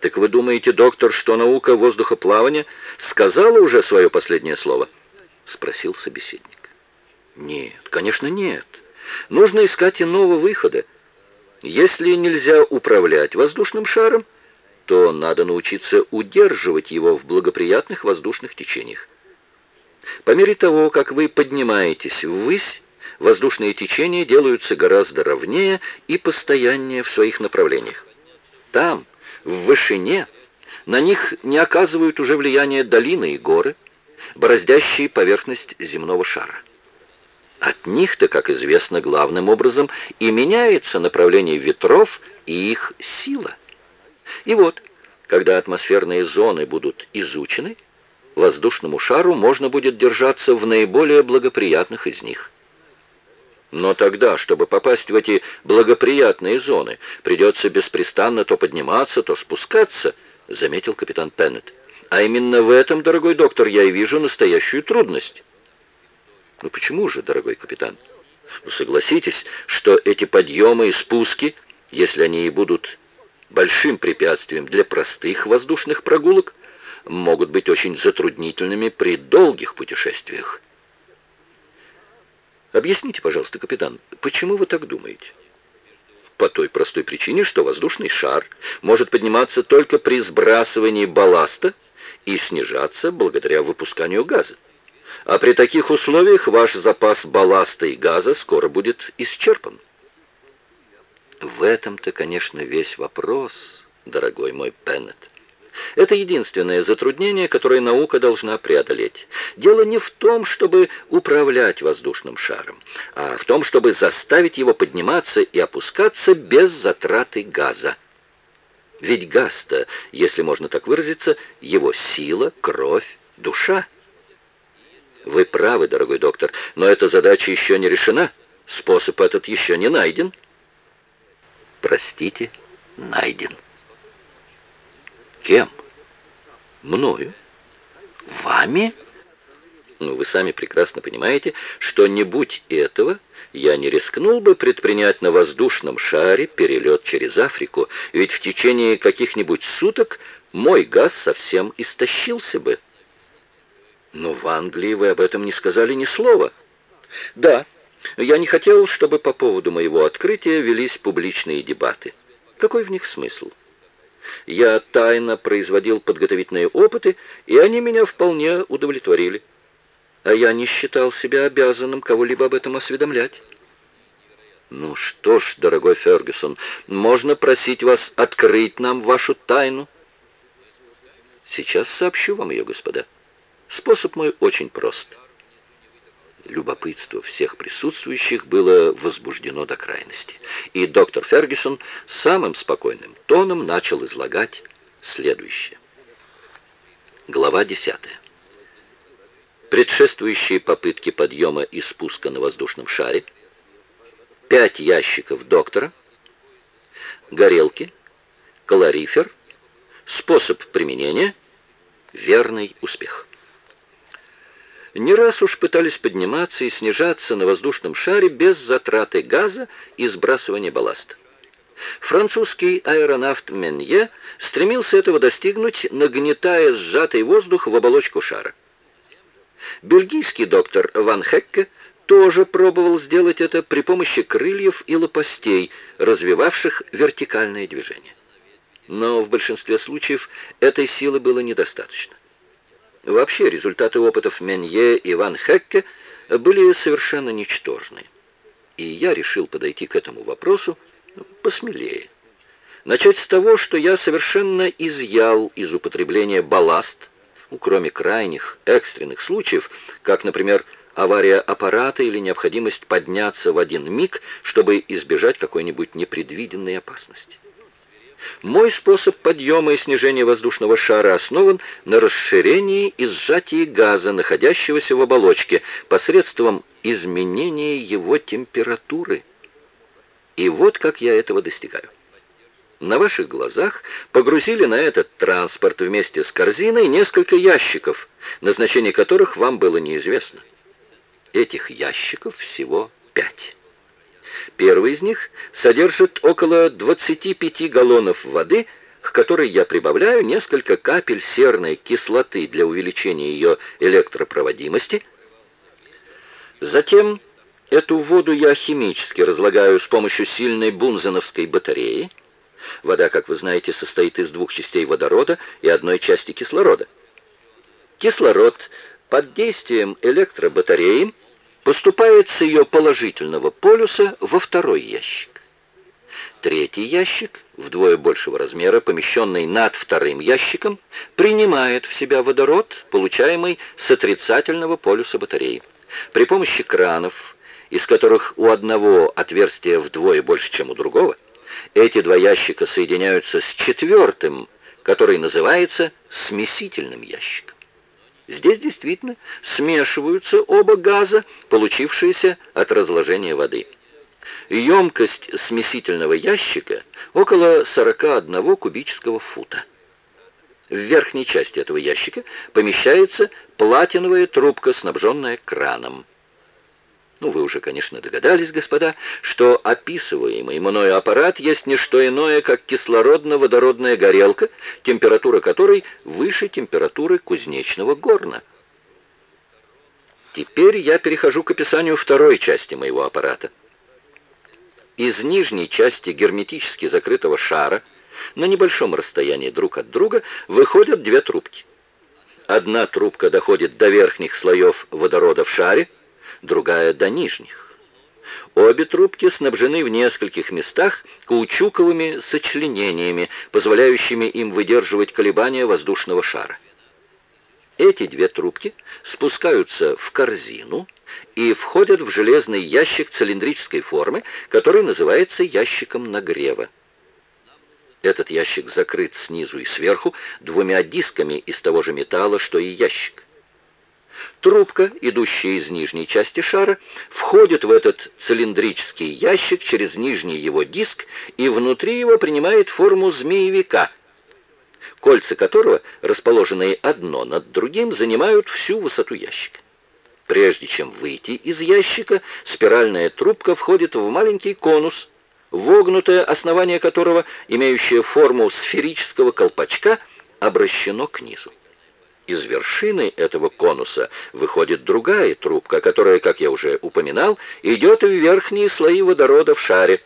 Так вы думаете, доктор, что наука воздухоплавания сказала уже свое последнее слово? Спросил собеседник. Нет, конечно, нет. Нужно искать иного выхода. Если нельзя управлять воздушным шаром, то надо научиться удерживать его в благоприятных воздушных течениях. По мере того, как вы поднимаетесь ввысь, воздушные течения делаются гораздо ровнее и постояннее в своих направлениях. Там, в вышине, на них не оказывают уже влияния долины и горы, бороздящие поверхность земного шара. От них-то, как известно, главным образом и меняется направление ветров и их сила. И вот, когда атмосферные зоны будут изучены, воздушному шару можно будет держаться в наиболее благоприятных из них. Но тогда, чтобы попасть в эти благоприятные зоны, придется беспрестанно то подниматься, то спускаться, заметил капитан Пеннет. А именно в этом, дорогой доктор, я и вижу настоящую трудность. Ну почему же, дорогой капитан? Ну, согласитесь, что эти подъемы и спуски, если они и будут большим препятствием для простых воздушных прогулок, могут быть очень затруднительными при долгих путешествиях. Объясните, пожалуйста, капитан, почему вы так думаете? По той простой причине, что воздушный шар может подниматься только при сбрасывании балласта и снижаться благодаря выпусканию газа. А при таких условиях ваш запас балласта и газа скоро будет исчерпан. В этом-то, конечно, весь вопрос, дорогой мой Пеннет. Это единственное затруднение, которое наука должна преодолеть. Дело не в том, чтобы управлять воздушным шаром, а в том, чтобы заставить его подниматься и опускаться без затраты газа. Ведь газ-то, если можно так выразиться, его сила, кровь, душа. Вы правы, дорогой доктор, но эта задача еще не решена. Способ этот еще не найден простите, найден. Кем? Мною. Вами? Ну, вы сами прекрасно понимаете, что не будь этого, я не рискнул бы предпринять на воздушном шаре перелет через Африку, ведь в течение каких-нибудь суток мой газ совсем истощился бы. Но в Англии вы об этом не сказали ни слова. Да, я не хотел, чтобы по поводу моего открытия велись публичные дебаты. Какой в них смысл? Я тайно производил подготовительные опыты, и они меня вполне удовлетворили. А я не считал себя обязанным кого-либо об этом осведомлять. Ну что ж, дорогой Фергюсон, можно просить вас открыть нам вашу тайну? Сейчас сообщу вам ее, господа. Способ мой очень прост. Любопытство всех присутствующих было возбуждено до крайности, и доктор Фергюсон самым спокойным тоном начал излагать следующее. Глава 10. Предшествующие попытки подъема и спуска на воздушном шаре, пять ящиков доктора, горелки, калорифер, способ применения, верный успех. Не раз уж пытались подниматься и снижаться на воздушном шаре без затраты газа и сбрасывания балласта. Французский аэронавт Менье стремился этого достигнуть, нагнетая сжатый воздух в оболочку шара. Бельгийский доктор Ван Хекке тоже пробовал сделать это при помощи крыльев и лопастей, развивавших вертикальное движение. Но в большинстве случаев этой силы было недостаточно. Вообще результаты опытов Менье и Ван Хекке были совершенно ничтожны. И я решил подойти к этому вопросу посмелее. Начать с того, что я совершенно изъял из употребления балласт, ну, кроме крайних, экстренных случаев, как, например, авария аппарата или необходимость подняться в один миг, чтобы избежать какой-нибудь непредвиденной опасности. Мой способ подъема и снижения воздушного шара основан на расширении и сжатии газа, находящегося в оболочке, посредством изменения его температуры. И вот как я этого достигаю. На ваших глазах погрузили на этот транспорт вместе с корзиной несколько ящиков, назначение которых вам было неизвестно. Этих ящиков всего пять. Первый из них содержит около 25 галлонов воды, к которой я прибавляю несколько капель серной кислоты для увеличения ее электропроводимости. Затем эту воду я химически разлагаю с помощью сильной бунзеновской батареи. Вода, как вы знаете, состоит из двух частей водорода и одной части кислорода. Кислород под действием электробатареи поступает с ее положительного полюса во второй ящик. Третий ящик, вдвое большего размера, помещенный над вторым ящиком, принимает в себя водород, получаемый с отрицательного полюса батареи. При помощи кранов, из которых у одного отверстие вдвое больше, чем у другого, эти два ящика соединяются с четвертым, который называется смесительным ящиком. Здесь действительно смешиваются оба газа, получившиеся от разложения воды. Емкость смесительного ящика около 41 кубического фута. В верхней части этого ящика помещается платиновая трубка, снабженная краном. Ну, вы уже, конечно, догадались, господа, что описываемый мною аппарат есть не что иное, как кислородно-водородная горелка, температура которой выше температуры кузнечного горна. Теперь я перехожу к описанию второй части моего аппарата. Из нижней части герметически закрытого шара на небольшом расстоянии друг от друга выходят две трубки. Одна трубка доходит до верхних слоев водорода в шаре, другая до нижних. Обе трубки снабжены в нескольких местах каучуковыми сочленениями, позволяющими им выдерживать колебания воздушного шара. Эти две трубки спускаются в корзину и входят в железный ящик цилиндрической формы, который называется ящиком нагрева. Этот ящик закрыт снизу и сверху двумя дисками из того же металла, что и ящик. Трубка, идущая из нижней части шара, входит в этот цилиндрический ящик через нижний его диск и внутри его принимает форму змеевика, кольца которого, расположенные одно над другим, занимают всю высоту ящика. Прежде чем выйти из ящика, спиральная трубка входит в маленький конус, вогнутое основание которого, имеющее форму сферического колпачка, обращено к низу. Из вершины этого конуса выходит другая трубка, которая, как я уже упоминал, идет в верхние слои водорода в шаре.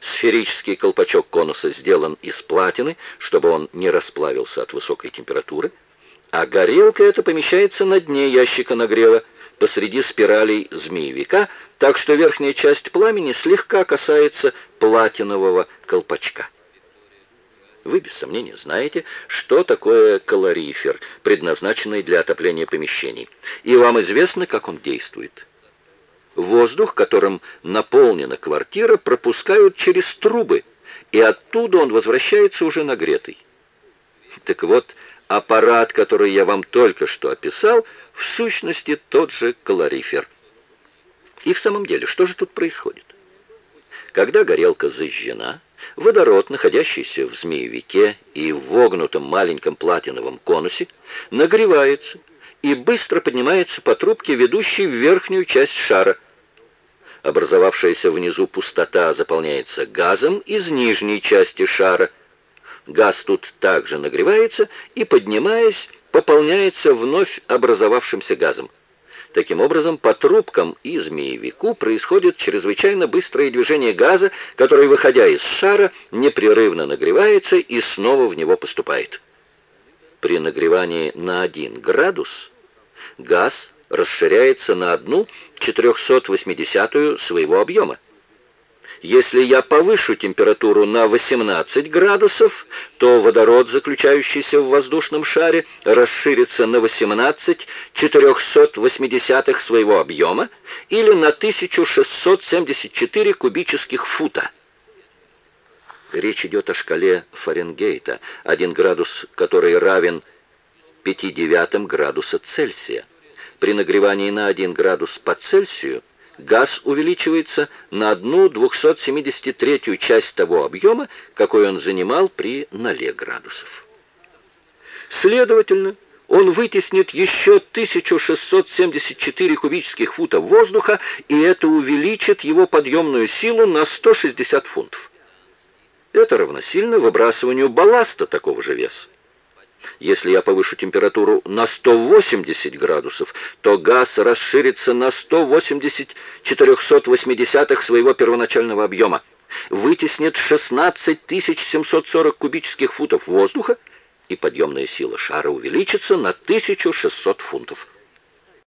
Сферический колпачок конуса сделан из платины, чтобы он не расплавился от высокой температуры, а горелка эта помещается на дне ящика нагрева, посреди спиралей змеевика, так что верхняя часть пламени слегка касается платинового колпачка. Вы, без сомнения, знаете, что такое калорифер, предназначенный для отопления помещений. И вам известно, как он действует. Воздух, которым наполнена квартира, пропускают через трубы, и оттуда он возвращается уже нагретый. Так вот, аппарат, который я вам только что описал, в сущности тот же калорифер. И в самом деле, что же тут происходит? Когда горелка зажжена, Водород, находящийся в змеевике и в вогнутом маленьком платиновом конусе, нагревается и быстро поднимается по трубке, ведущей в верхнюю часть шара. Образовавшаяся внизу пустота заполняется газом из нижней части шара. Газ тут также нагревается и, поднимаясь, пополняется вновь образовавшимся газом. Таким образом, по трубкам и змеевику происходит чрезвычайно быстрое движение газа, который, выходя из шара, непрерывно нагревается и снова в него поступает. При нагревании на 1 градус газ расширяется на одну 480 своего объема. Если я повышу температуру на 18 градусов, то водород, заключающийся в воздушном шаре, расширится на 18 480 своего объема или на 1674 кубических фута. Речь идет о шкале Фаренгейта, 1 градус, который равен 5 девятым градуса Цельсия. При нагревании на 1 градус по Цельсию газ увеличивается на одну 273 часть того объема, какой он занимал при 0 градусов. Следовательно, он вытеснит еще 1674 кубических фута воздуха, и это увеличит его подъемную силу на 160 фунтов. Это равносильно выбрасыванию балласта такого же веса. Если я повышу температуру на 180 градусов, то газ расширится на 180 480 своего первоначального объема, вытеснит 16 740 кубических футов воздуха, и подъемная сила шара увеличится на 1600 фунтов.